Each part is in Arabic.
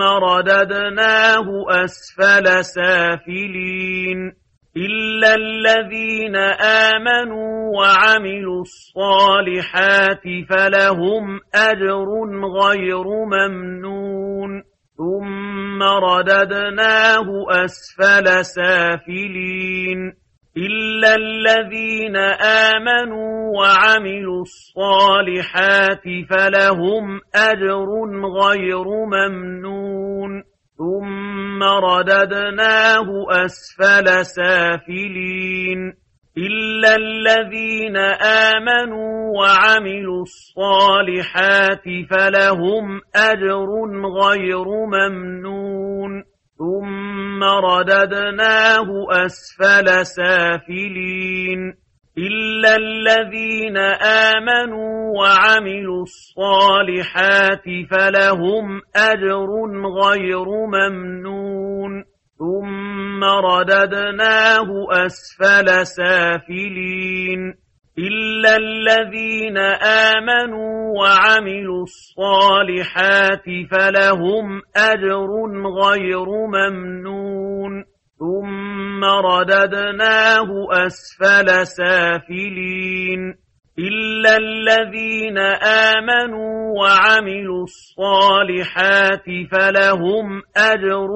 ثم رددناه أسفل سافلين إلا الذين آمنوا وعملوا الصالحات فلهم أجر غير ممنون ثم رددناه أسفل سافلين إلا الذين آمنوا وعملوا الصالحات فلهم أجر غير ممنون ثم رددناه أسفل سافلين إلا الذين آمنوا وعملوا الصالحات فلهم أجر غير ممنون ثم رددناه أسفل سافلين إلا الذين آمنوا وعملوا الصالحات فلهم أجر غير ممنون ثم رددناه أسفل سافلين إلا الذين آمنوا وعملوا الصالحات فلهم أجر غير ممنون ثم رددناه أسفل سافلين إلا الذين آمنوا وعملوا الصالحات فلهم أجر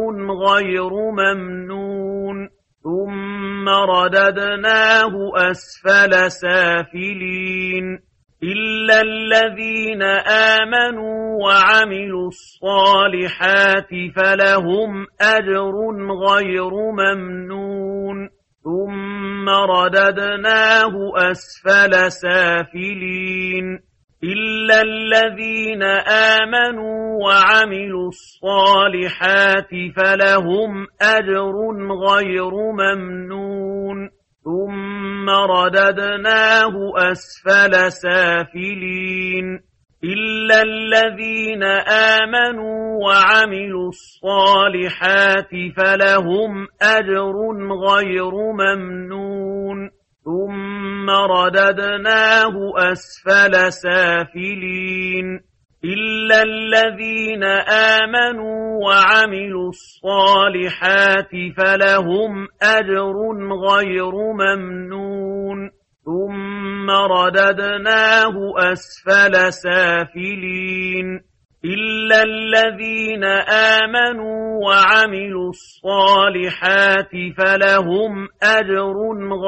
غير ممنون ثم رددناه أسفل سافلين إلا الذين آمنوا وعملوا الصالحات فلهم أجر غير ممنون ثم رددناه أسفل سافلين إلا الذين آمنوا وعملوا الصالحات فلهم أجر غير ممنون ثم رددناه أسفل سافلين إلا الذين آمنوا وعملوا الصالحات فلهم أجر غير ممنون ثم رددناه أسفل سافلين إلا الذين آمنوا وعملوا الصالحات فلهم أجر غير ممنون ثم رددناه أسفل سافلين إلا الذين آمنوا وعملوا الصالحات فلهم أجر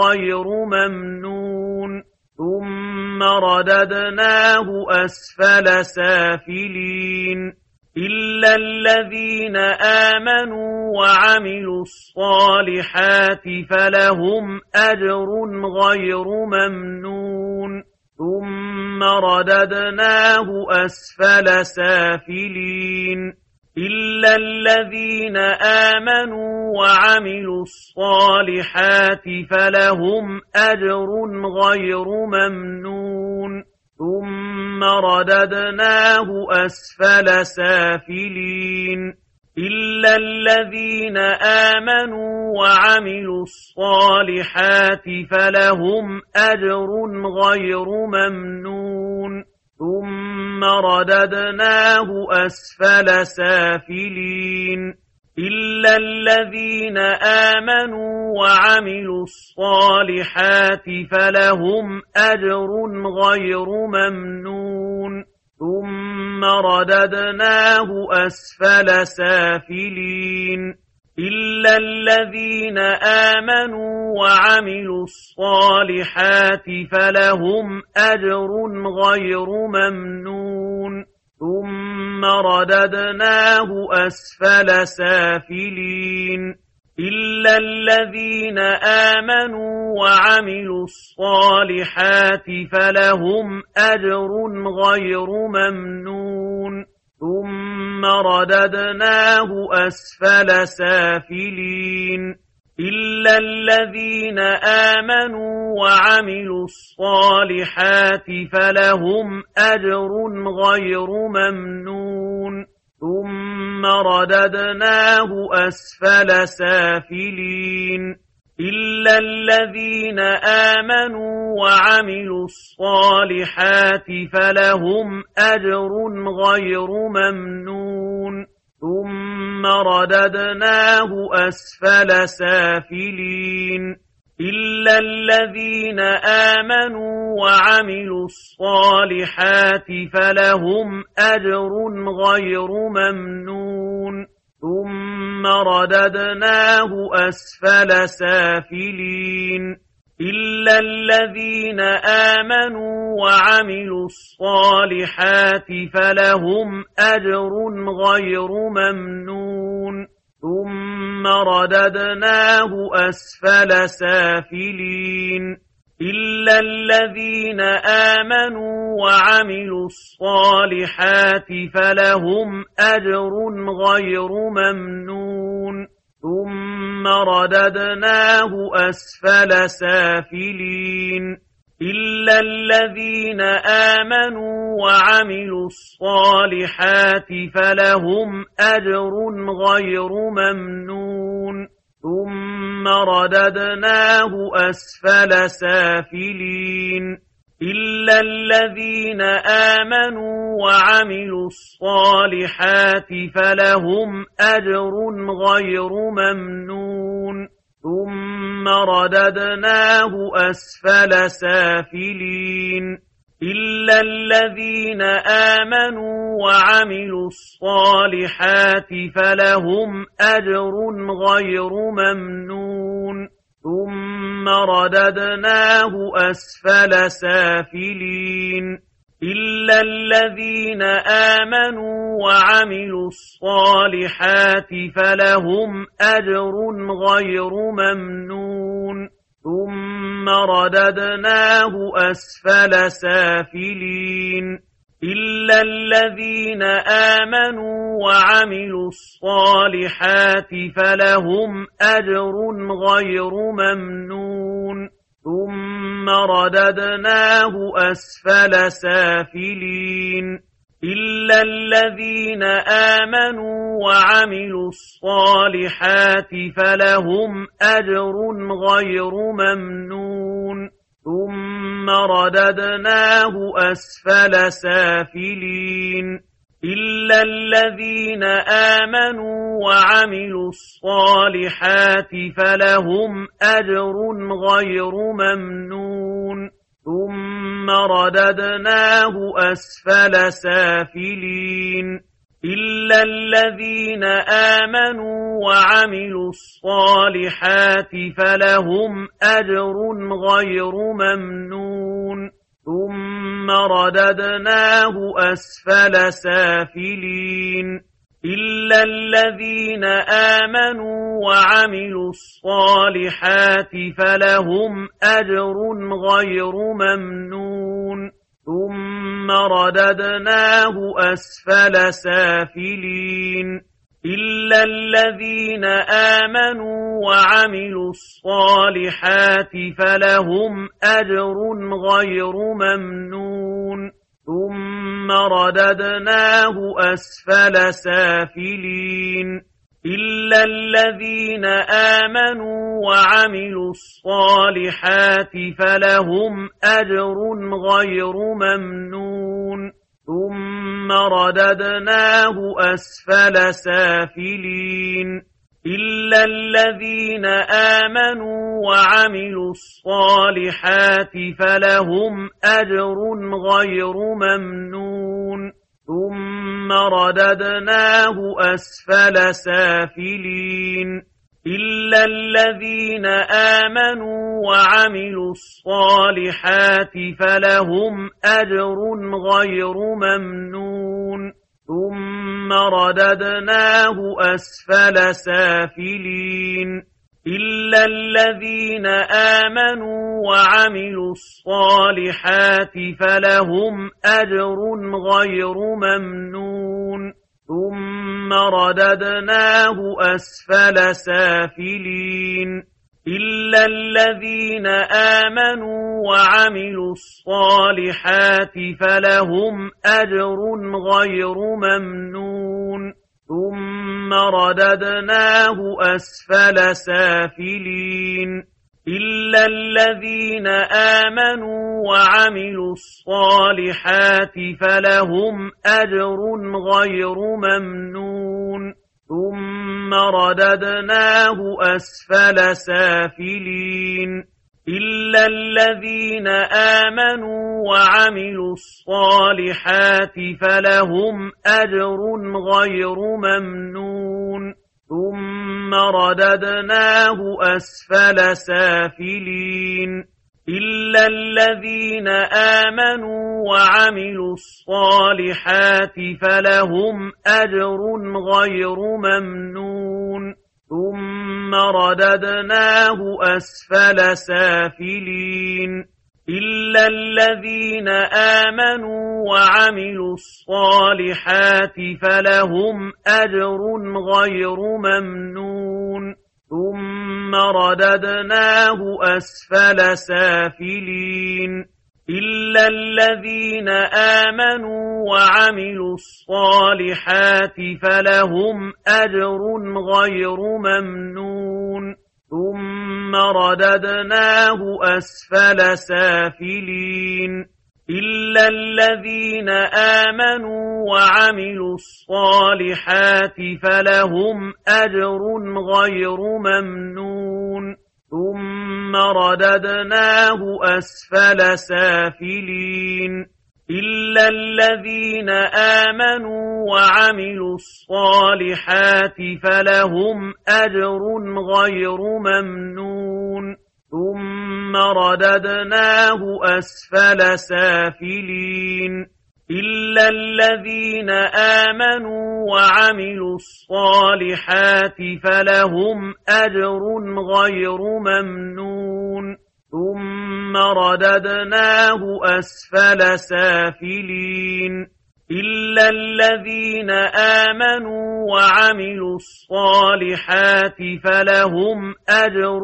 غير ممنون ثم رددناه أسفل سافلين إلا الذين آمنوا وعملوا الصالحات فلهم أجر غير ممنون ثم رددناه أسفل سافلين إلا الذين آمنوا وعملوا الصالحات فلهم أجر غير ممنون ثم رددناه أسفل سافلين إلا الذين آمنوا وعملوا الصالحات فلهم أجر غير ممنون ثم رددناه أسفل سافلين إلا الذين آمنوا وعملوا الصالحات فلهم أجر غير ممنون ثم رددناه أسفل سافلين إلا الذين آمنوا وعملوا الصالحات فلهم أجر غير ممنون ثم رددناه أسفل سافلين إلا الذين آمنوا وعملوا الصالحات فلهم أجر غير ممنون ثم رددناه أسفل سافلين إلا الذين آمنوا وعملوا الصالحات فلهم أجر غير ممنون ثم رددناه أسفل سافلين إلا الذين آمنوا وعملوا الصالحات فلهم أجر غير ممنون ثم رددناه أسفل سافلين إلا الذين آمنوا وعملوا الصالحات فلهم أجر غير ممنون ثم رددناه أسفل سافلين إلا الذين آمنوا وعملوا الصالحات فلهم أجر غير ممنون ثم رددناه أسفل سافلين إلا الذين آمنوا وعملوا الصالحات فلهم أجر غير ممنون ثم رددناه أسفل سافلين إلا الذين آمنوا وعملوا الصالحات فلهم أجر غير ممنون ثم رددناه أسفل سافلين إلا الذين آمنوا وعملوا الصالحات فلهم أجر غير ممنون ثم رددناه أسفل سافلين إلا الذين آمنوا وعملوا الصالحات فلهم أجر غير ممنون ثم رددناه أسفل سافلين إلا الذين آمنوا وعملوا الصالحات فلهم أجر غير ممنون ثم رددناه أسفل سافلين إلا الذين آمنوا وعملوا الصالحات فلهم أجر غير ممنون ثم رددناه أسفل سافلين إلا الذين آمنوا وعملوا الصالحات فلهم أجر غير ممنون ثم رددناه أسفل سافلين إلا الذين آمنوا وعملوا الصالحات فلهم أجر غير ممنون ثم رددناه أسفل سافلين إلا الذين آمنوا وعملوا الصالحات فلهم أجر غير ممنون ثم رددناه أسفل سافلين إلا الذين آمنوا وعملوا الصالحات فلهم أجر غير ممنون ثم رددناه أسفل سافلين إلا الذين آمنوا وعملوا الصالحات فلهم أجر غير ممنون ثم رددناه أسفل سافلين إلا الذين آمنوا وعملوا الصالحات فلهم أجر غير ممنون ثم رددناه أسفل سافلين إلا الذين آمنوا وعملوا الصالحات فلهم أجر غير ممنون ثم رددناه أسفل سافلين إلا الذين آمنوا وعملوا الصالحات فلهم أجر غير ممنون ثم رددناه أسفل سافلين إلا الذين آمنوا وعملوا الصالحات فلهم أجر غير ممنون ثم رددناه أسفل سافلين إلا الذين آمنوا وعملوا الصالحات فلهم أجر غير ممنون ثم رددناه أسفل سافلين إلا الذين آمنوا وعملوا الصالحات فلهم أجر غير ممنون ثم رددناه أسفل سافلين إلا الذين آمنوا وعملوا الصالحات فلهم أجر غير ممنون ثم رددناه أسفل سافلين إلا الذين آمنوا وعملوا الصالحات فلهم أجر غير ممنون ثم رددناه أسفل سافلين إلا الذين آمنوا وعملوا الصالحات فلهم أجر غير ممنون ثم رددناه أسفل سافلين إلا الذين آمنوا وعملوا الصالحات فلهم أجر غير ممنون ثم رددناه أسفل سافلين إلا الذين آمنوا وعملوا الصالحات فلهم أجر غير ممنون ثم رددناه أسفل سافلين إلا الذين آمنوا وعملوا الصالحات فلهم أجر غير ممنون ثم رددناه أسفل سافلين إلا الذين آمنوا وعملوا الصالحات فلهم أجر غير ممنون ثم رددناه أسفل سافلين إلا الذين آمنوا وعملوا الصالحات فلهم أجر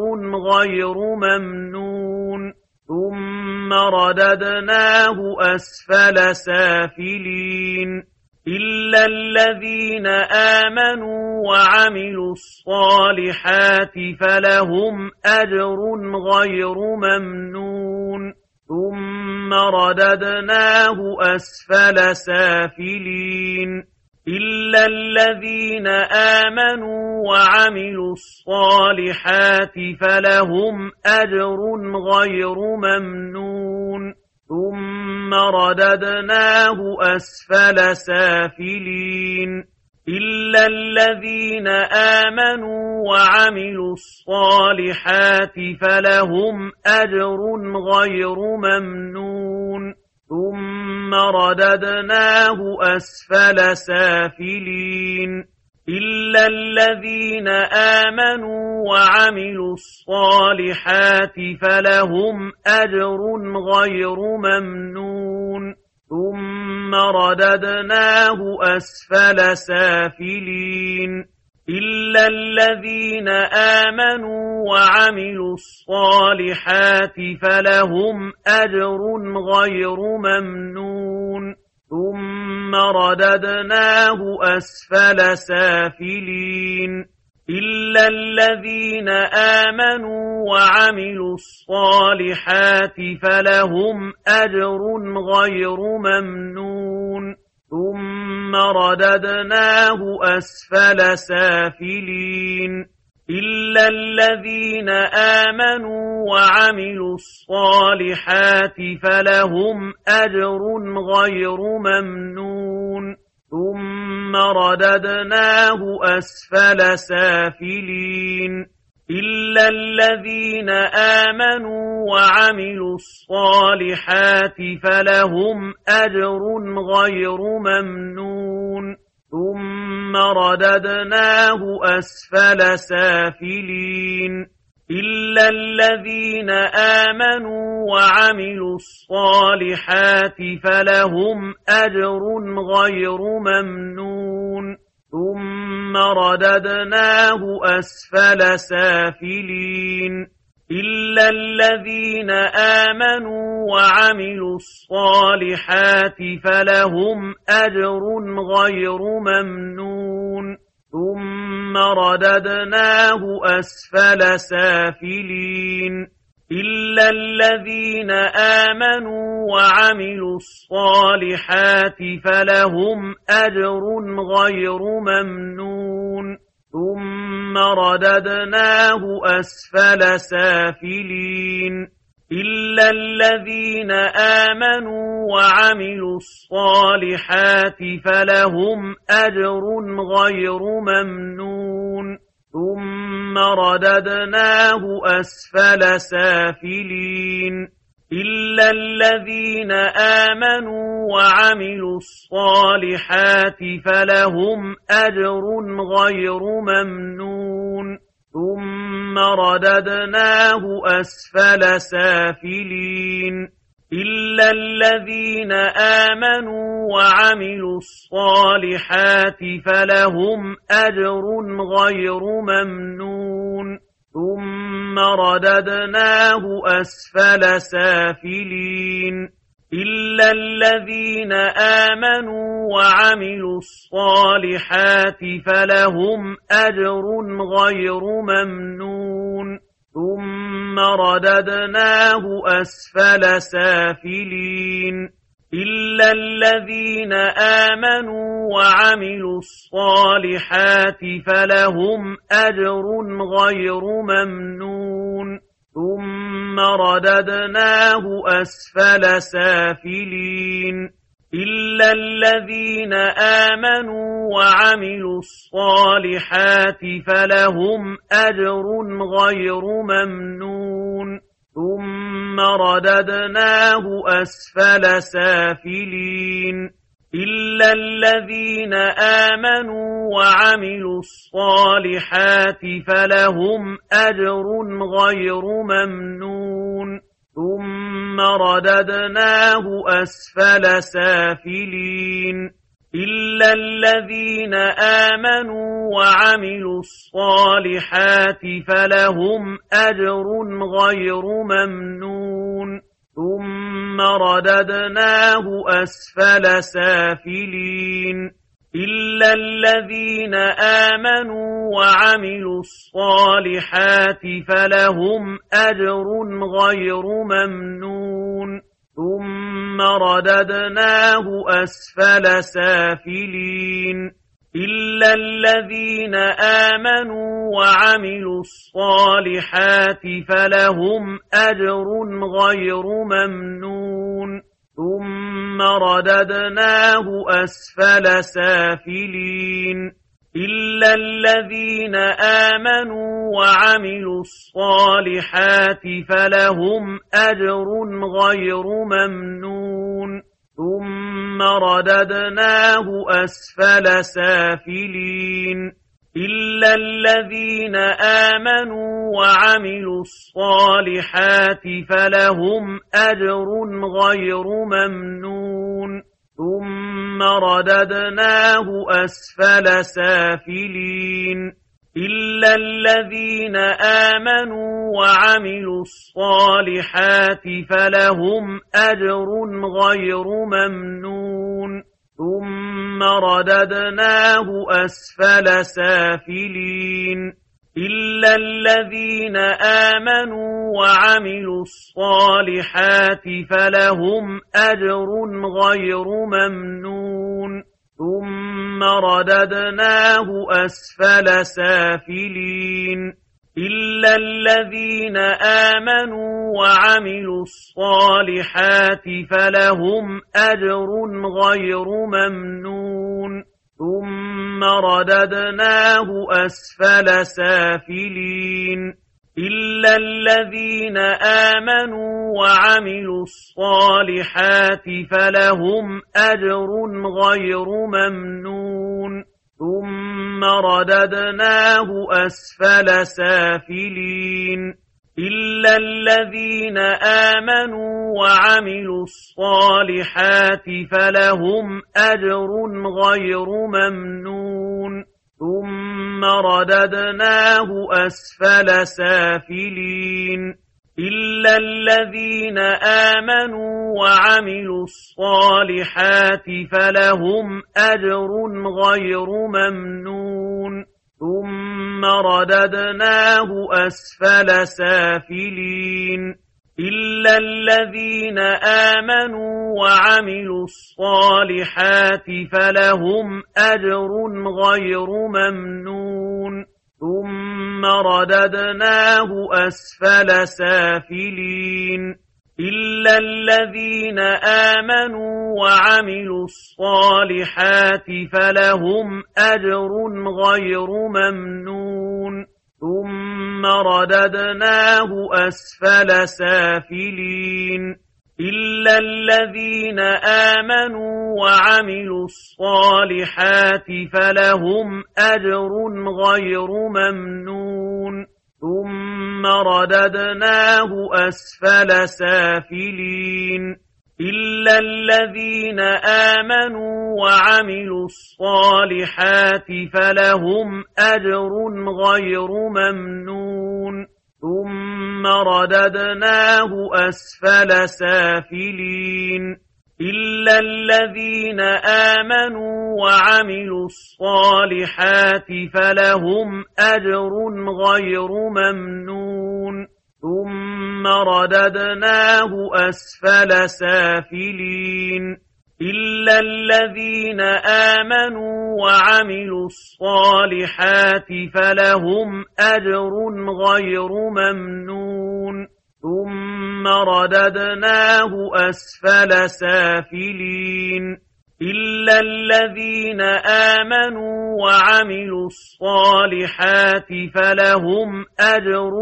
غير ممنون ثم رددناه أسفل سافلين إلا الذين آمنوا وعملوا الصالحات فلهم أجر غير ممنون ثم رددناه أسفل سافلين إلا الذين آمنوا وعملوا الصالحات فلهم أجر غير ممنون ثم رددناه أسفل سافلين إلا الذين آمنوا وعملوا الصالحات فلهم أجر غير ممنون ثم رددناه أسفل سافلين إلا الذين آمنوا وعملوا الصالحات فلهم أجر غير ممنون ثم رددناه أسفل سافلين إلا الذين آمنوا وعملوا الصالحات فلهم أجر غير ممنون ثم رددناه أسفل سافلين إلا الذين آمنوا وعملوا الصالحات فلهم أجر غير ممنون ثم رددناه أسفل سافلين إلا الذين آمنوا وعملوا الصالحات فلهم أجر غير ممنون ثم رددناه أسفل سافلين إلا الذين آمنوا وعملوا الصالحات فلهم أجر غير ممنون ثم رددناه أسفل سافلين إلا الذين آمنوا وعملوا الصالحات فلهم أجر غير ممنون ثم رددناه أسفل سافلين إلا الذين آمنوا وعملوا الصالحات فلهم أجر غير ممنون ثم رددناه أسفل سافلين إلا الذين آمنوا وعملوا الصالحات فلهم أجر غير ممنون ثم رددناه أسفل سافلين إلا الذين آمنوا وعملوا الصالحات فلهم أجر غير ممنون ثم رددناه أسفل سافلين إلا الذين آمنوا وعملوا الصالحات فلهم أجر غير ممنون ثم رددناه أسفل سافلين إلا الذين آمنوا وعملوا الصالحات فلهم أجر غير ممنون ثم رددناه أسفل سافلين إلا الذين آمنوا وعملوا الصالحات فلهم أجر غير ممنون ثم رددناه أسفل سافلين إلا الذين آمنوا وعملوا الصالحات فلهم أجر غير ممنون ثم رددناه أسفل سافلين إلا الذين آمنوا وعملوا الصالحات فلهم أجر غير ممنون ثم رددناه أسفل سافلين إلا الذين آمنوا وعملوا الصالحات فلهم أجر غير ممنون ثم رددناه أسفل سافلين إلا الذين آمنوا وعملوا الصالحات فلهم أجر غير ممنون ثم رددناه أسفل سافلين إلا الذين آمنوا وعملوا الصالحات فلهم أجر غير ممنون ثم رددناه أسفل سافلين إلا الذين آمنوا وعملوا الصالحات فلهم أجر غير ممنون ثم رددناه أسفل سافلين إلا الذين آمنوا وعملوا الصالحات فلهم أجر غير ممنون ثم رددناه أسفل سافلين إلا الذين آمنوا وعملوا الصالحات فلهم أجر غير ممنون ثم رددناه أسفل سافلين إلا الذين آمنوا وعملوا الصالحات فلهم أجر غير ممنون ثم رددناه أسفل سافلين إلا الذين آمنوا وعملوا الصالحات فلهم أجر غير ممنون ثم رددناه أسفل سافلين إلا الذين آمنوا وعملوا الصالحات فلهم أجر غير ممنون ثم رددناه أسفل سافلين إلا الذين آمنوا وعملوا الصالحات فلهم أجر غير ممنون ثم رددناه أسفل سافلين إلا الذين آمنوا وعملوا الصالحات فلهم أجر غير ممنون ثم رددناه أسفل سافلين إلا الذين آمنوا وعملوا الصالحات فلهم أجر غير ممنون ثم رددناه أسفل سافلين إلا الذين آمنوا وعملوا الصالحات فلهم أجر غير ممنون ثم رددناه أسفل سافلين إلا الذين آمنوا وعملوا الصالحات فلهم أجر غير ممنون ثم رددناه أسفل سافلين إلا الذين آمنوا وعملوا الصالحات فلهم أجر غير ممنون ثم رددناه أسفل سافلين إلا الذين آمنوا وعملوا الصالحات فلهم أجر غير ممنون ثم رددناه أسفل سافلين إلا الذين آمنوا وعملوا الصالحات فلهم أجر غير ممنون ثم رددناه أسفل سافلين إلا الذين آمنوا وعملوا الصالحات فلهم أجر غير ممنون ثم رددناه أسفل سافلين إلا الذين آمنوا وعملوا الصالحات فلهم أجر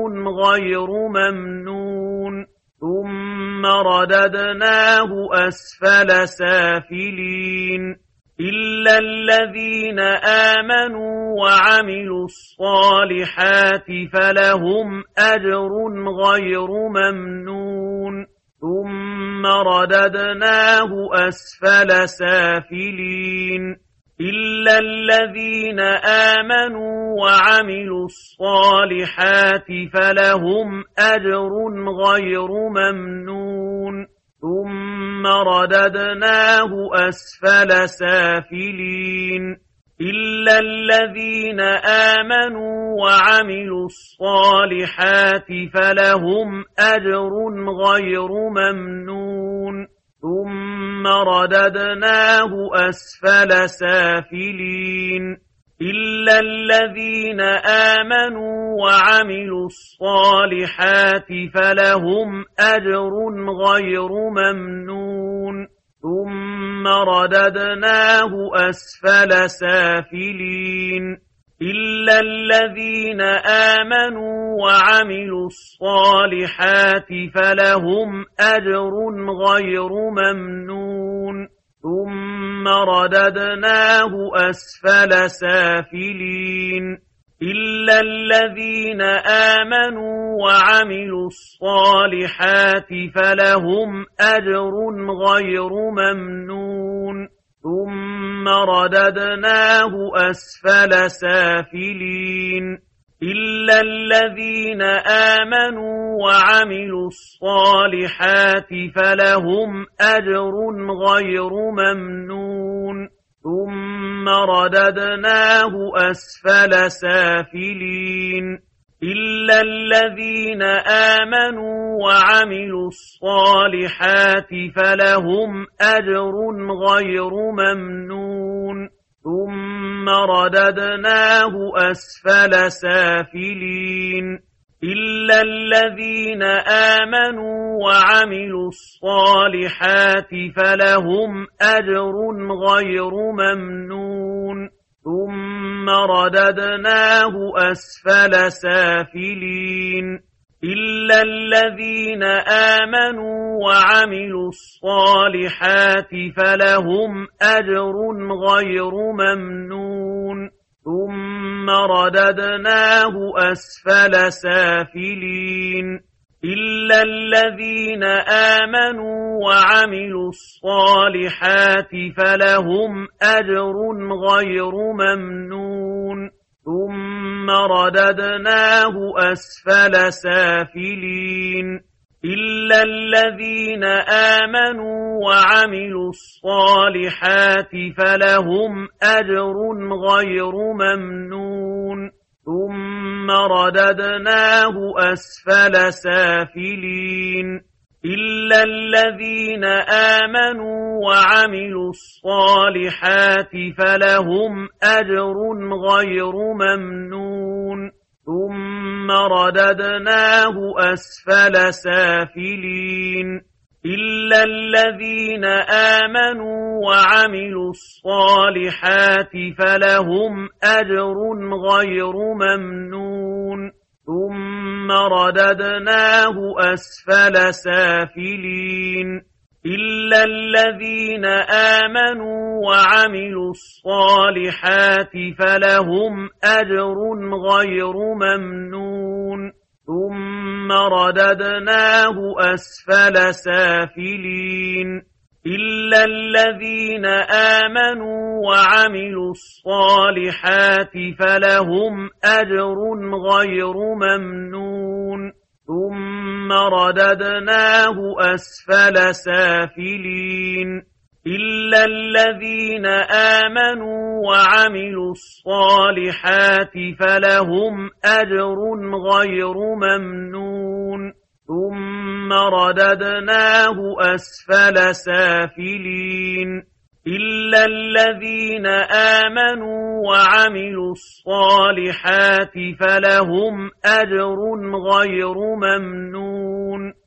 غير ممنون ثم رددناه أسفل سافلين إلا الذين آمنوا وعملوا الصالحات فلهم أجر غير ممنون ثم رددناه أسفل سافلين إلا الذين آمنوا وعملوا الصالحات فلهم أجر غير ممنون ثم رددناه أسفل سافلين إلا الذين آمنوا وعملوا الصالحات فلهم أجر غير ممنون ثم رددناه أسفل سافلين إلا الذين آمنوا وعملوا الصالحات فلهم أجر غير ممنون ثم رددناه أسفل سافلين إلا الذين آمنوا وعملوا الصالحات فلهم أجر غير ممنون ثم رددناه أسفل سافلين إلا الذين آمنوا وعملوا الصالحات فلهم أجر غير ممنون. ثم رددناه أسفل سافلين. إلا الذين آمنوا وعملوا الصالحات فلهم أجر غير ممنون. ثم رددناه أسفل سافلين. إلا الذين آمنوا وعملوا الصالحات فلهم أجر غير ممنون ثم رددناه أسفل سافلين إلا الذين آمنوا وعملوا الصالحات فلهم أجر غير ممنون ثم رددناه أسفل سافلين إلا الذين آمنوا وعملوا الصالحات فلهم أجر غير ممنون ثم رددناه أسفل سافلين إلا الذين آمنوا وعملوا الصالحات فلهم أجر غير ممنون ثم رددناه أسفل سافلين إلا الذين آمنوا وعملوا الصالحات فلهم أجر غير ممنون ثم رددناه أسفل سافلين إلا الذين آمنوا وعملوا الصالحات فلهم أجر غير ممنون ثم رددناه أسفل سافلين إلا الذين آمنوا وعملوا الصالحات فلهم أجر غير ممنون ثم رددناه أسفل سافلين إلا الذين آمنوا وعملوا الصالحات فلهم أجر غير ممنون ثم رددناه أسفل سافلين إلا الذين آمنوا وعملوا الصالحات فلهم أجر غير ممنون ثم رددناه أسفل سافلين إلا الذين آمنوا وعملوا الصالحات فلهم أجر غير ممنون ثم رددناه أسفل سافلين إلا الذين آمنوا وعملوا الصالحات فلهم أجر غير ممنون